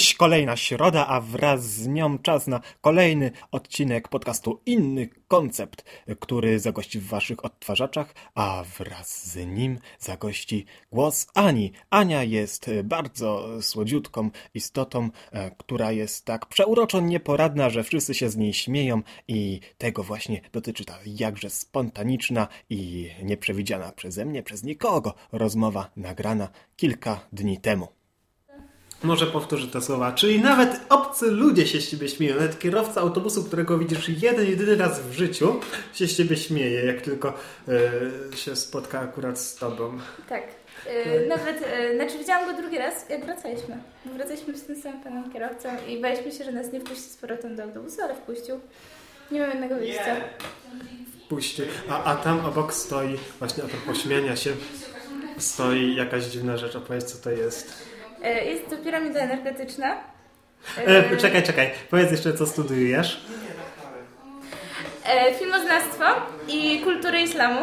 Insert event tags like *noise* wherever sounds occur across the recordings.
Cześć, kolejna środa, a wraz z nią czas na kolejny odcinek podcastu Inny Koncept, który zagości w waszych odtwarzaczach, a wraz z nim zagości głos Ani. Ania jest bardzo słodziutką istotą, e, która jest tak przeuroczo nieporadna, że wszyscy się z niej śmieją i tego właśnie dotyczy ta jakże spontaniczna i nieprzewidziana przeze mnie, przez nikogo rozmowa nagrana kilka dni temu. Może powtórzę te słowa. Czyli nawet obcy ludzie się z ciebie śmieją. Nawet kierowca autobusu, którego widzisz jeden, jedyny raz w życiu, się z ciebie śmieje, jak tylko e, się spotka akurat z tobą. Tak. E, nawet, e, znaczy widziałam go drugi raz, jak wracaliśmy. Wracaliśmy z tym samym panem kierowcą i baliśmy się, że nas nie wpuści z powrotem do autobusu, ale wpuścił. Nie mam innego wyjścia. Puści. A, a tam obok stoi, właśnie a propos śmiania się, stoi jakaś dziwna rzecz. Opowiedz, co to jest. E, Jest to piramida energetyczna. E, czekaj, czekaj. Powiedz jeszcze, co studiujesz. E, Filmoznawstwo i kulturę islamu.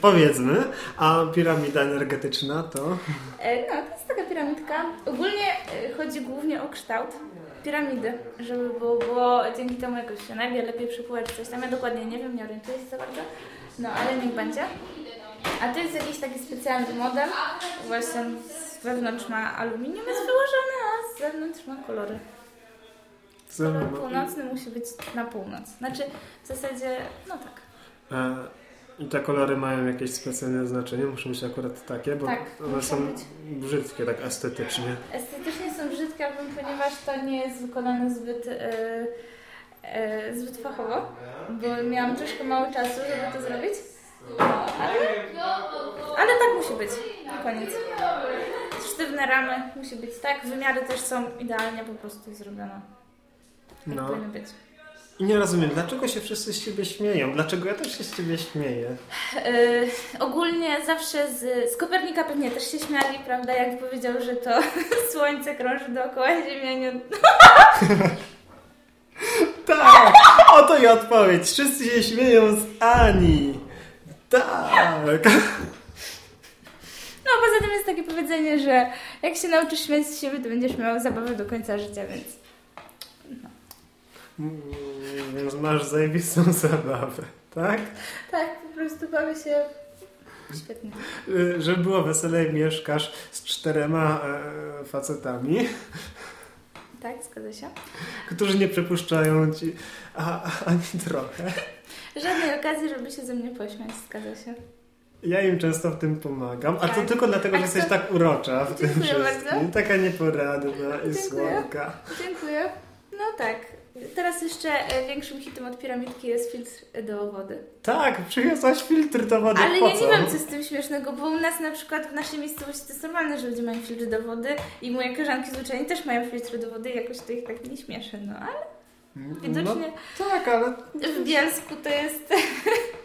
Powiedzmy. A piramida energetyczna to... E, No, to jest taka piramidka. Ogólnie e, chodzi głównie o kształt piramidy, żeby było, było dzięki temu jakoś energię lepiej przepływać czy coś tam. Ja dokładnie nie wiem, nie orientuję się za bardzo. No, ale niech będzie. A to jest jakiś taki specjalny model. Właśnie z wewnątrz ma aluminium jest wyłożone, a z zewnątrz ma kolory. Kolor północny musi być na północ. Znaczy, w zasadzie, no tak. E, I te kolory mają jakieś specjalne znaczenie? Muszą być akurat takie, bo Tak, one są być. brzydkie tak estetycznie. Estetycznie są brzydkie, ponieważ to nie jest wykonane zbyt, e, e, zbyt fachowo, bo miałam troszkę mało czasu, żeby to zrobić. No, ale, ale tak musi być. Na koniec. Sztywne ramy musi być tak. Wymiary też są idealnie po prostu zrobione. Jak No. powinny być. I nie rozumiem, dlaczego się wszyscy z ciebie śmieją? Dlaczego ja też się z ciebie śmieję? E, ogólnie zawsze z, z Kopernika pewnie też się śmiali, prawda? Jak powiedział, że to *laughs* Słońce krąży dookoła Ziemi, *laughs* Tak! Oto i odpowiedź. Wszyscy się śmieją z Ani. Tak! *laughs* No, poza tym jest takie powiedzenie, że jak się nauczysz śmiać z siebie, to będziesz miał zabawę do końca życia, więc... Mm, Więc masz zajebistą *laughs* zabawę, tak? Tak, po prostu bawię się świetnie. Y, Żeby było weselej, mieszkasz z czterema e, facetami, Tak, zgadza się. którzy nie przepuszczają ci a, ani trochę. Żadnej okazji, żeby się ze mnie pośmiać, zgadza się. Ja im często w tym pomagam, a to Tak. tylko dlatego, że jesteś tak urocza w tym wszystkim. bardzo. Taka nieporadna i słodka. Dziękuję. No tak. Teraz jeszcze e, większym hitem od piramidki jest filtr do wody. Tak, przyniosłaś filtr do wody. Ale ja nie wiem, co z tym śmiesznego, bo u nas na przykład w naszej miejscowości to jest normalne, że ludzie mają filtr do wody i moje koleżanki z uczelni też mają filtry do wody i jakoś to ich tak nie śmieszy, no ale widocznie No, tak, ale w Bielsku to jest... *laughs*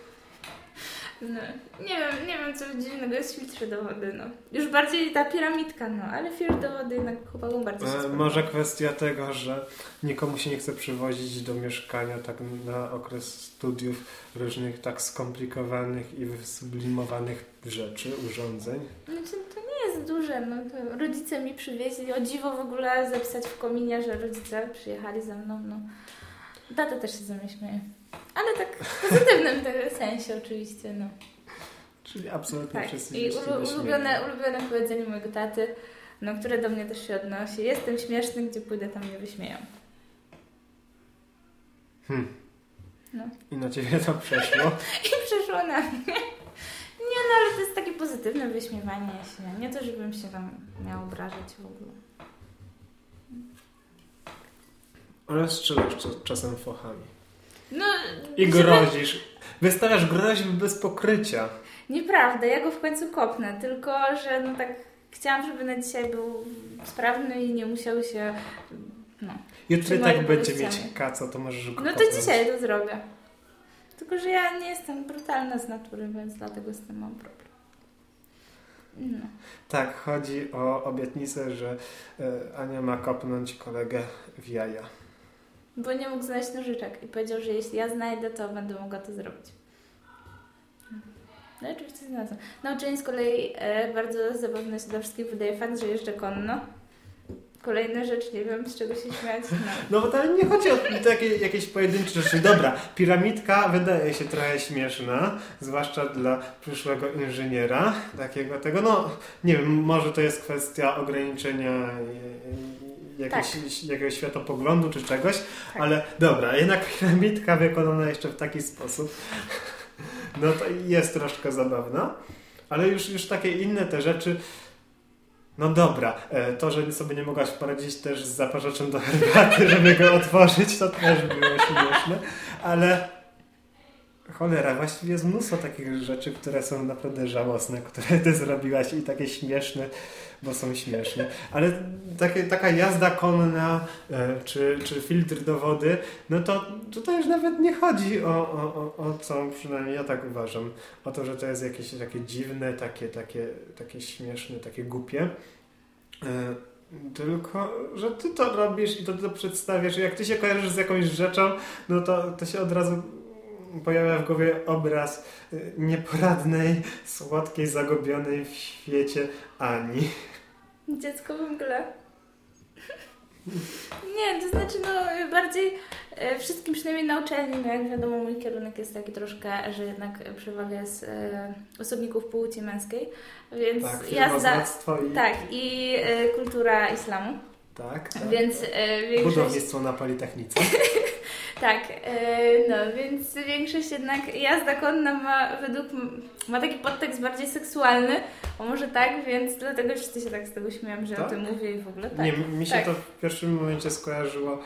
No, nie wiem, nie wiem co dziwnego jest w filtrze do wody, no. Już bardziej ta piramidka, no, ale filtr do wody jednak chłopakom bardziej się E. Może kwestia tego, że nikomu się nie chce przywozić do mieszkania tak na okres studiów różnych tak skomplikowanych i wysublimowanych rzeczy, urządzeń. Znaczy, to nie jest duże, no to rodzice mi przywieźli, o dziwo w ogóle zapisać w kominie, że rodzice przyjechali ze mną, no. Tata też się ze mnie śmieje. Ale tak w pozytywnym sensie oczywiście, no. Czyli absolutnie Tak, wszyscy i ulubione, ulubione powiedzenie mojego taty, no, które do mnie też się odnosi. Jestem śmieszny, gdzie pójdę, tam mnie wyśmieją. Hmm. No. I na ciebie to przeszło. *laughs* I przeszło na mnie. Nie no, ale to jest takie pozytywne wyśmiewanie się. Nie to, żebym się tam miała obrażać w ogóle. Ale strzelasz cza- czasem fochami. No, I żeby- grozisz. Wystawiasz groźby bez pokrycia. Nieprawda, ja go w końcu kopnę, tylko że no tak chciałam, żeby na dzisiaj był sprawny i nie musiał się. No, Jutro tak będzie mieć kaca, to możesz go no to kopnąć. dzisiaj to zrobię. Tylko, że ja nie jestem brutalna z natury, więc dlatego z tym mam problem. No. Tak, chodzi o obietnicę, że e, Ania ma kopnąć kolegę w jaja. Bo nie mógł znaleźć nożyczek i powiedział, że jeśli ja znajdę, to będę mogła to zrobić. No oczywiście znalazłam. Na uczelni z kolei e, bardzo zabawny się dla wszystkich wydaje fakt, że jeżdżę konno. Kolejna rzecz, nie wiem z czego się śmiać. No. *laughs* No bo to nie chodzi o takie jakieś pojedyncze rzeczy. Dobra, piramidka wydaje się trochę śmieszna, zwłaszcza dla przyszłego inżyniera, takiego tego, no nie wiem, może to jest kwestia ograniczenia jakiegoś, Tak. jakiegoś światopoglądu czy czegoś, Tak. ale dobra, jednak *laughs* piramidka wykonana jeszcze w taki sposób, *laughs* no to jest troszkę zabawna, ale już, już takie inne te rzeczy, no dobra, e, to, że sobie nie mogłaś poradzić też z zaparzaczem do herbaty, *laughs* żeby go otworzyć, to też było śmieszne, ale cholera, właściwie jest mnóstwo takich rzeczy, które są naprawdę żałosne, które ty zrobiłaś i takie śmieszne, bo są śmieszne, ale takie, taka jazda konna e, czy, czy filtr do wody, no to tutaj już nawet nie chodzi o, o, o, o co, przynajmniej ja tak uważam, o to, że to jest jakieś takie dziwne, takie, takie, takie śmieszne, takie głupie. E, Tylko, że ty to robisz i to, to przedstawiasz. Jak ty się kojarzysz z jakąś rzeczą, no to, to się od razu pojawia w głowie obraz y, nieporadnej, słodkiej, zagubionej w świecie Ani. Dziecko w mgle. Nie, to znaczy no bardziej e, wszystkim przynajmniej na uczelni, no jak wiadomo mój kierunek jest taki troszkę, że jednak przewaga jest e, osobników płci męskiej, więc Tak, jazda, firmoznawstwo i... tak i e, kultura islamu, Tak, tak. więc e, większość, Budownictwo na Politechnice. *laughs* tak, e, no więc większość jednak jazda konna ma według ma taki podtekst bardziej seksualny, bo może tak, więc dlatego wszyscy się tak z tego śmieją, że Tak? o tym mówię i w ogóle tak. Nie, mi się tak. to w pierwszym momencie skojarzyło,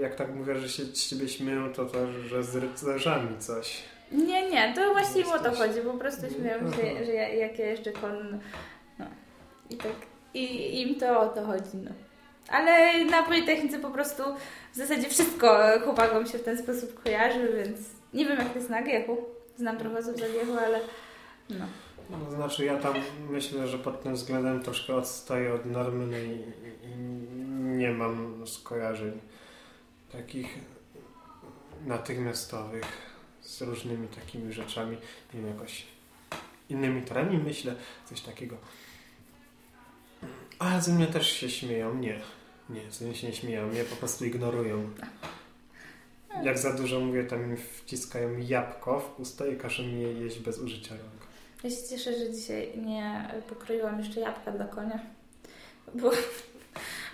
jak tak mówię, że się z ciebie śmieją, to to, że z rycerzami coś. Nie, nie, to właśnie o to Jesteś- chodzi, po prostu śmieją się, że ja, jak ja jeszcze kon... No. I tak, i im to o to chodzi, no. Ale na Politechnice po prostu w zasadzie wszystko e, chłopakom się w ten sposób kojarzy, więc nie wiem jak to jest na Giechu. Znam trochę osób za Giechu, ale no. No, znaczy ja tam myślę, że pod tym względem troszkę odstaję od normy no i, i nie mam skojarzeń takich natychmiastowych z różnymi takimi rzeczami, nie wiem, jakoś innymi torami myślę, coś takiego. A ze mnie też się śmieją, nie. Nie, ze mnie się nie śmieją, mnie po prostu ignorują. Jak za dużo mówię, to mi wciskają jabłko w usta i każą mi je jeść bez użycia rąk. Ja się cieszę, że dzisiaj nie pokroiłam jeszcze jabłka dla konia. Bo,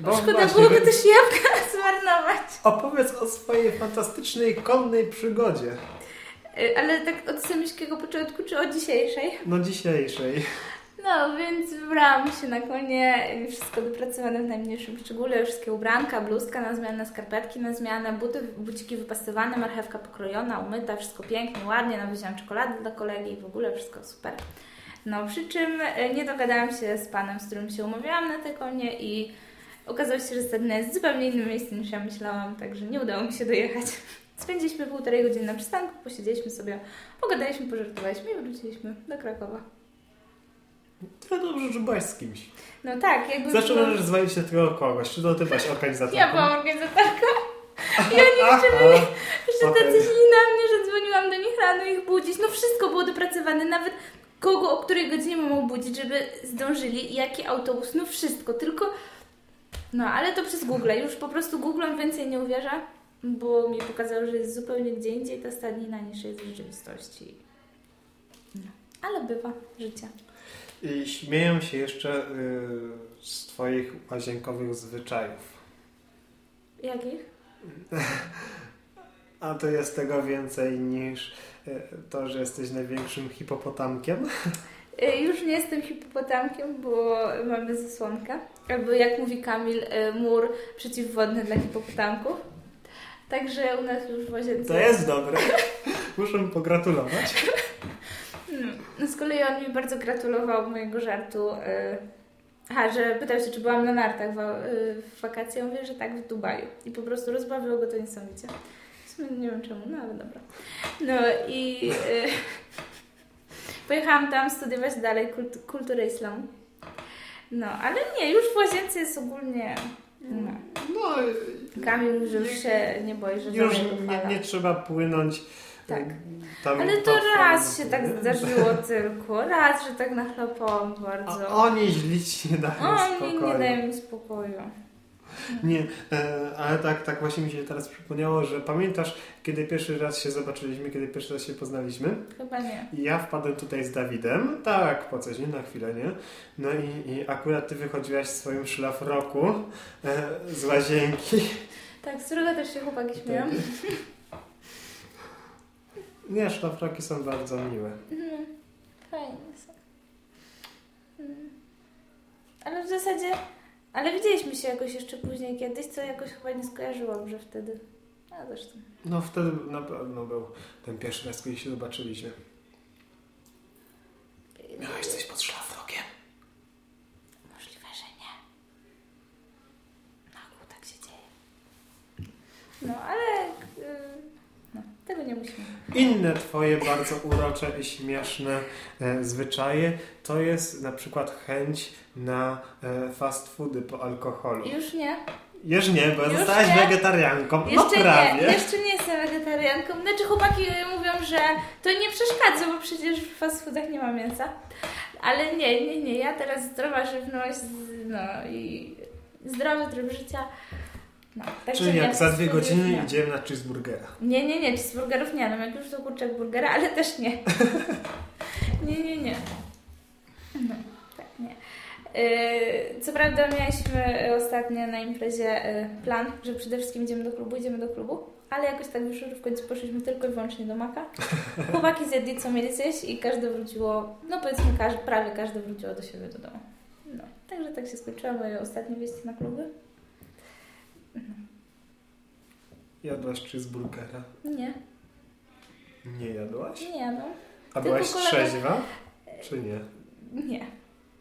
bo szkoda właśnie, byłoby też jabłka *laughs* zmarnować. Opowiedz o swojej fantastycznej konnej przygodzie. Y, Ale tak od samego początku, czy od dzisiejszej? No dzisiejszej. No, więc wybrałam się na konie, wszystko dopracowane w najmniejszym szczególe, wszystkie ubranka, bluzka na zmianę, skarpetki na zmianę, buty, buciki wypasowane, marchewka pokrojona, umyta, wszystko pięknie, ładnie, nawieziłam czekolady dla kolegi i w ogóle wszystko super. No, przy czym e, nie dogadałam się z panem, z którym się umawiałam na te konie i okazało się, że Stadnina jest zupełnie innym miejscu niż ja myślałam, także nie udało mi się dojechać. *laughs* Spędziliśmy półtorej godziny na przystanku, posiedzieliśmy sobie, pogadaliśmy, pożartowaliśmy i wróciliśmy do Krakowa. Tyle dobrze, że byłaś z kimś. No tak, jakby... Zawsze było- możesz zwalić się tego kogoś. Czy to ty byłaś organizatorką? Ja byłam organizatorką. Aha, Jeszcze Okej. tacy źli na mnie, że dzwoniłam do nich rano ich budzić. No wszystko było dopracowane, nawet kogo, o której godzinie mam obudzić, żeby zdążyli, jaki autobus, no wszystko, tylko... No, ale to przez Google. Już po prostu Googlem więcej nie uwierza, bo mi pokazało, że jest zupełnie gdzie indziej ta stadnina niż jest w rzeczywistości. No. Ale bywa życie. I śmieją się jeszcze y, z twoich łazienkowych zwyczajów. Jakich? *laughs* A to jest tego więcej niż y, to, że jesteś największym hipopotamkiem. Y, Już nie jestem hipopotamkiem, bo mamy zasłonkę. Albo jak mówi Kamil, mur przeciwwodny dla hipopotamków. Także u nas już w łazience... To jest dobre. *laughs* Muszę mu pogratulować. No, z kolei on mi bardzo gratulował mojego żartu. y, Aha, że pytał się, czy byłam na nartach w, y, w wakacje. Ja Mówię, że tak w Dubaju. I po prostu rozbawiło go to niesamowicie. W sumie nie wiem czemu, no ale dobra. No i y, *laughs* pojechałam tam studiować dalej kult, kulturę islamu. No, ale nie, już w łazience jest ogólnie... No. No, Kamil mówi, że już się nie boi, że już nie, nie trzeba płynąć. Tak. Tam Ale to raz się tak nie? zdarzyło *laughs* tylko. Raz, że tak nachlapałam bardzo. A oni źli ci nie dają Oni nie spokoju. dają mi spokoju. Nie, e, ale tak, tak właśnie mi się teraz przypomniało, że pamiętasz, kiedy pierwszy raz się zobaczyliśmy, kiedy pierwszy raz się poznaliśmy? Chyba nie. I ja wpadłem tutaj z Dawidem, tak, po coś, nie na chwilę, nie? No i, i akurat ty wychodziłaś w swoim szlafroku e, z łazienki. Tak, z którego też się chłopaki śmieją. Nie, szlafroki są bardzo miłe. Mhm. Fajnie są. Mm. Ale w zasadzie... Ale widzieliśmy się jakoś jeszcze później kiedyś, co jakoś chyba nie skojarzyłam, że wtedy... A zresztą. No wtedy na pewno był ten pierwszy raz, kiedy się zobaczyliśmy. Miałeś coś pod szlafrokiem? Możliwe, że nie. Na ogół tak się dzieje. No, ale... y, No, tego nie musimy. Inne twoje bardzo urocze i śmieszne e, zwyczaje to jest na przykład chęć na e, fast foody po alkoholu. Już nie. Już nie, bo Już zostałaś nie. wegetarianką. No Jeszcze prawie. nie, jeszcze nie jestem wegetarianką. Znaczy chłopaki mówią, że to nie przeszkadza, bo przecież w fast foodach nie ma mięsa. Ale nie, nie, nie. Ja teraz zdrowa żywność, no i zdrowy tryb życia. No, także Czyli jak za dwie godziny nie. idziemy na cheeseburgera. Nie, nie, nie, cheeseburgerów nie. No jak już to kurczak burgera, ale też nie. *laughs* nie, nie, nie. No, tak, nie. Yy, Co prawda mieliśmy ostatnio na imprezie yy, plan, że przede wszystkim idziemy do klubu, idziemy do klubu, ale jakoś tak wyszło, że w końcu poszliśmy tylko i wyłącznie do Maka. *laughs* Chłopaki zjedli co mieli zjeść i każdy wróciło, no powiedzmy każdy, prawie każdy wróciło do siebie do domu. No, także tak się skończyło moje ostatnie wyjście na kluby. Jadłaś cheeseburgera? Nie, Nie jadłaś? nie no, A Tylko byłaś kolega- trzeźwa? Czy nie? nie.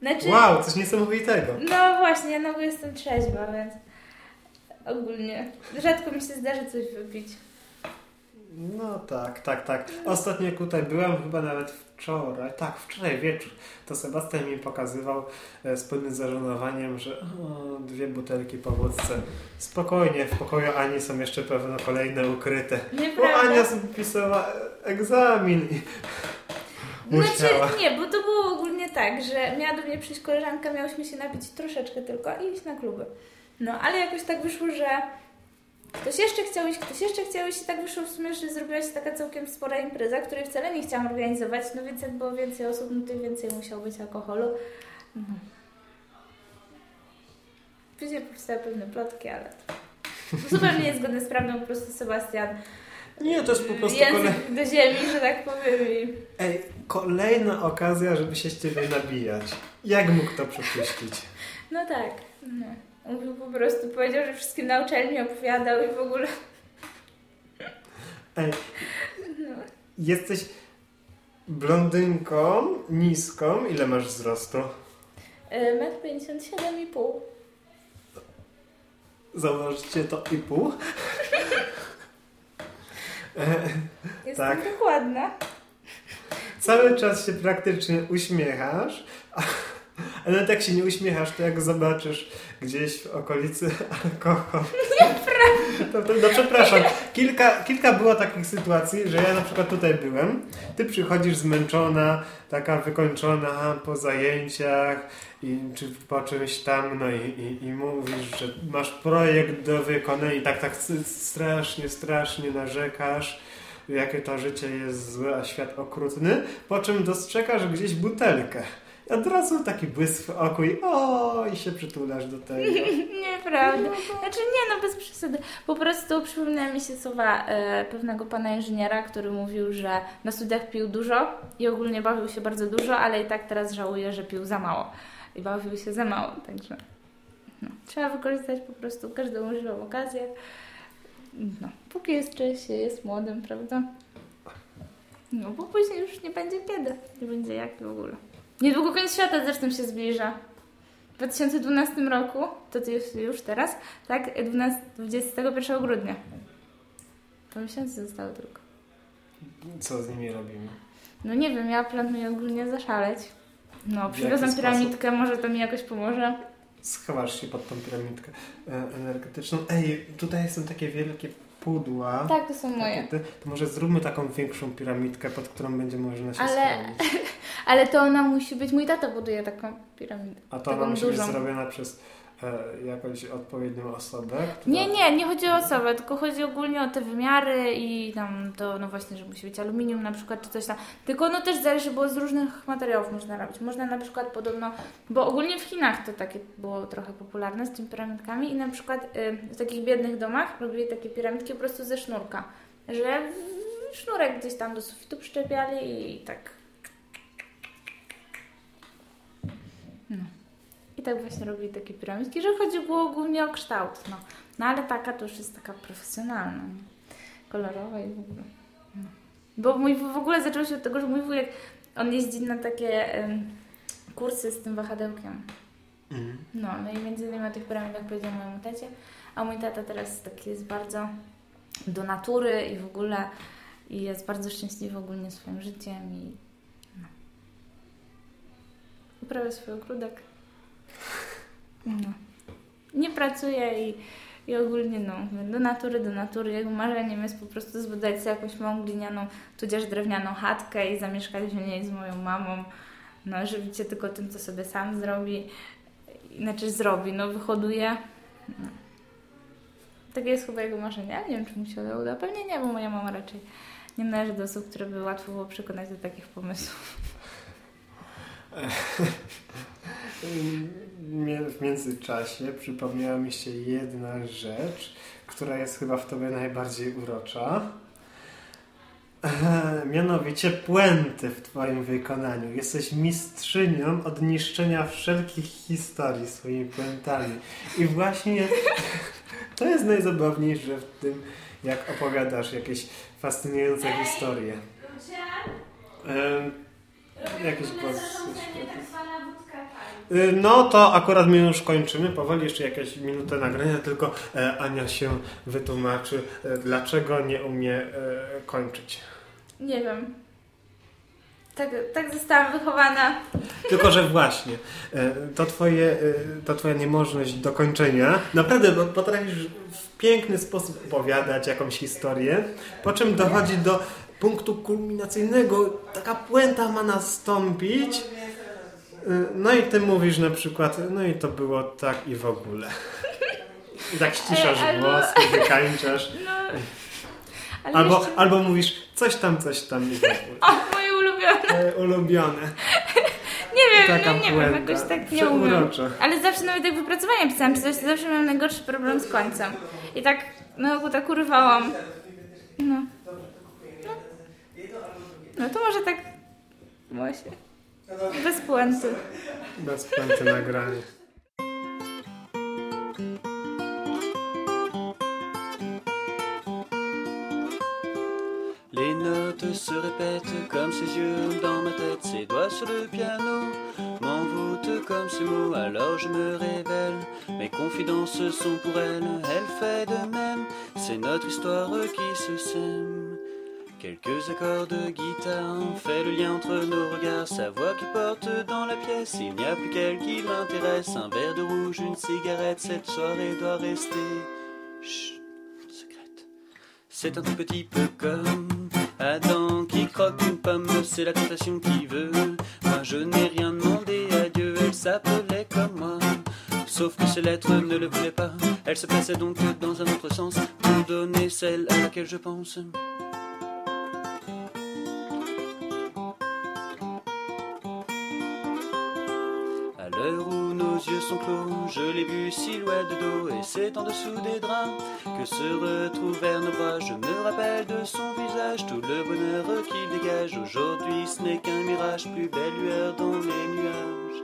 Znaczy, Wow, coś niesamowitego. No właśnie, no bo jestem trzeźwa, więc ogólnie rzadko mi się zdarzy coś wypić. No tak, tak, tak. Ostatnio tutaj byłem, chyba nawet wczoraj, tak, wczoraj wieczór, to Sebastian mi pokazywał e, z pewnym zażenowaniem, że o, dwie butelki po wódce. Spokojnie, w pokoju Ani są jeszcze pewno kolejne ukryte. Bo Nieprawda? Ania sobie pisała egzamin i musiała. Znaczy, nie, bo to było ogólnie tak, że miała do mnie przyjść koleżanka, miałyśmy się napić troszeczkę tylko i iść na kluby. No, ale jakoś tak wyszło, że ktoś jeszcze chciał iść, ktoś jeszcze chciał iść i tak wyszło w sumie, że zrobiła się taka całkiem spora impreza, której wcale nie chciałam organizować, no więc jak było więcej osób, no tym więcej musiało być alkoholu. No. Później powstały pewne plotki, ale to zupełnie niezgodne z prawdą, po prostu Sebastian Nie, to jest po prostu kolej... do ziemi, że tak powiem i... Ej, kolejna okazja, żeby się z ciebie nabijać. Jak mógł to przepuścić? No tak. No. Mówił po prostu, powiedział, że wszystkim na uczelni opowiadał i w ogóle. Ej, No. jesteś blondynką, niską. Ile masz wzrostu? E, Metr 57,5. Założycie to i pół? *laughs* E, Jestem Tak. dokładna. Cały czas się praktycznie uśmiechasz, a- ale jak się nie uśmiechasz, to jak zobaczysz gdzieś w okolicy *laughs* alkohol. To, to, no przepraszam, kilka, kilka było takich sytuacji, że ja na przykład tutaj byłem, ty przychodzisz zmęczona, taka wykończona po zajęciach i, czy po czymś tam, no i, i, i mówisz, że masz projekt do wykonania i tak, tak strasznie, strasznie narzekasz jakie to życie jest złe, a świat okrutny, po czym dostrzegasz gdzieś butelkę. Od razu taki błysk w oku i o, i się przytulasz do tego. *laughs* Nieprawda. Znaczy nie no, bez przesady. Po prostu przypomniała mi się słowa e, pewnego pana inżyniera, który mówił, że na studiach pił dużo i ogólnie bawił się bardzo dużo, ale i tak teraz żałuje, że pił za mało. I bawił się za mało, także no, trzeba wykorzystać po prostu każdą możliwą okazję. No, póki jeszcze się jest młodym, prawda? No, bo później już nie będzie kiedy, nie będzie jak w ogóle. Niedługo koniec świata zresztą się zbliża. W 2012 roku, to to jest już teraz, tak, 12, 21 grudnia. Dwa miesiące zostały tylko. Co z nimi robimy? No nie wiem, ja planuję ogólnie zaszaleć. No, sposób? piramidkę, może to mi jakoś pomoże. Schowasz się pod tą piramidkę e, energetyczną. Ej, tutaj są takie wielkie pudła. Tak, to są moje. Pakiety. To może zróbmy taką większą piramidkę, pod którą będzie można się Ale- schować. *laughs* Ale to ona musi być, mój tata buduje taką piramidę. A to ona musi być dużą. zrobiona przez jakąś odpowiednią osobę? która- Nie, nie, nie chodzi o osobę, tylko chodzi ogólnie o te wymiary i tam to, no właśnie, że musi być aluminium na przykład, czy coś tam. Tylko no też zależy, bo z różnych materiałów można robić. Można na przykład podobno, bo ogólnie w Chinach to takie było trochę popularne z tymi piramidkami i na przykład y, w takich biednych domach robili takie piramidki po prostu ze sznurka, że sznurek gdzieś tam do sufitu przyczepiali i tak. No. I tak właśnie robili takie piramidki, że chodziło ogólnie o kształt. No. no ale taka to już jest taka profesjonalna, nie? kolorowa i w ogóle. No. Bo mój w ogóle zaczęło się od tego, że mój wujek, on jeździ na takie em, kursy z tym wahadełkiem. Mhm. No, no i między innymi o tych piramidach powiedział mojemu tacie, a mój tata teraz taki jest bardzo do natury i w ogóle i jest bardzo szczęśliwy ogólnie swoim życiem i no. uprawia swój ogródek. No. Nie pracuje i, i ogólnie no, do natury, do natury. Jego marzeniem jest po prostu zbudować sobie jakąś małą glinianą, tudzież drewnianą chatkę i zamieszkać w niej z moją mamą. No, żywić się tylko tym, co sobie sam zrobi. Znaczy zrobi, no wyhoduje. No. Takie jest chyba jego marzenie. ale nie wiem, czy mu się uda. Pewnie nie, bo moja mama raczej nie należy do osób, które by łatwo było przekonać do takich pomysłów. *laughs* Mie- W międzyczasie przypomniała mi się jedna rzecz, która jest chyba w tobie najbardziej urocza. *laughs* Mianowicie puenty w twoim wykonaniu. Jesteś mistrzynią od niszczenia wszelkich historii swoimi puentami. I właśnie *laughs* to jest najzabawniejsze w tym, jak opowiadasz jakieś fascynujące historie. Eee, Jakiś głos. Y, No to akurat my już kończymy. Powoli jeszcze jakieś minutę nagrania, tylko e, Ania się wytłumaczy, e, dlaczego nie umie e, kończyć. Nie wiem. Tak, tak zostałam wychowana. Tylko, że właśnie, to, twoje, to twoja niemożność dokończenia, naprawdę bo potrafisz w piękny sposób opowiadać jakąś historię, po czym dochodzi do punktu kulminacyjnego, taka puenta ma nastąpić, no i ty mówisz na przykład, no i to było tak i w ogóle. I tak ściszasz Ej, *laughs* albo- głos, kiedy kańczasz. No. Albo, jeszcze... albo mówisz coś tam, coś tam i w *laughs* ogóle. O, moje ulubione. E, Ulubione. *laughs* Nie wiem, Taka nie, nie wiem, jakoś tak nie umiem. Ale zawsze nawet jak wypracowanie pisałam czy coś, to zawsze miałam najgorszy problem z końcem. I tak ogół tak urywałam. No. No, no to może tak właśnie. Bez puenty. Bez puenty nagranie. Les notes se répètent comme ses yeux dans ma tête, ses doigts sur le piano m'envoûtent comme ces mots. Alors je me révèle, mes confidences sont pour elle, elle fait de même. C'est notre histoire qui se sème. Quelques accords de guitare fait le lien entre nos regards, sa voix qui porte dans la pièce. Il n'y a plus qu'elle qui m'intéresse, un verre de rouge, une cigarette. Cette soirée doit rester chut, secrète. C'est un tout petit peu comme Adam qui croque une pomme, c'est la tentation qui veut. Moi je n'ai rien demandé à Dieu, elle s'appelait comme moi. Sauf que ces lettres ne le voulaient pas, elle se plaçait donc dans un autre sens pour donner celle à laquelle je pense. Je l'ai vu silhouette de dos et c'est en dessous des draps que se retrouvent nos bras. Je me rappelle de son visage, tout le bonheur qu'il dégage. Aujourd'hui, ce n'est qu'un mirage, plus belle lueur dans les nuages.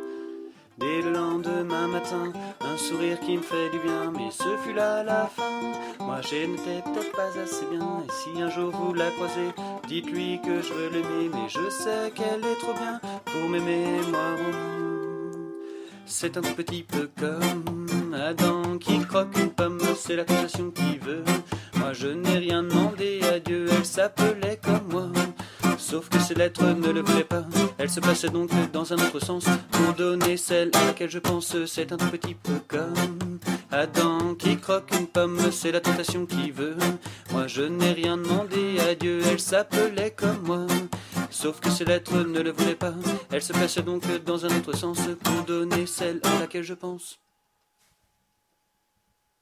Dès le lendemain matin, un sourire qui me fait du bien, mais ce fut là la fin. Moi, je n'étais peut-être pas assez bien, et si un jour vous la croisez, dites-lui que je veux l'aimer, mais je sais qu'elle est trop bien pour m'aimer, moi, Romain. C'est un petit peu comme Adam qui croque une pomme, c'est la tentation qui veut. Moi je n'ai rien demandé à Dieu, elle s'appelait comme moi. Sauf que ces lettres ne le voulaient pas, elle se passait donc dans un autre sens pour donner celle à laquelle je pense. C'est un petit peu comme Adam qui croque une pomme, c'est la tentation qui veut. Moi je n'ai rien demandé à Dieu, elle s'appelait comme moi. Sauf que ces lettres ne le voulaient pas, elle se passait donc dans un autre sens pour donner celle à laquelle je pense.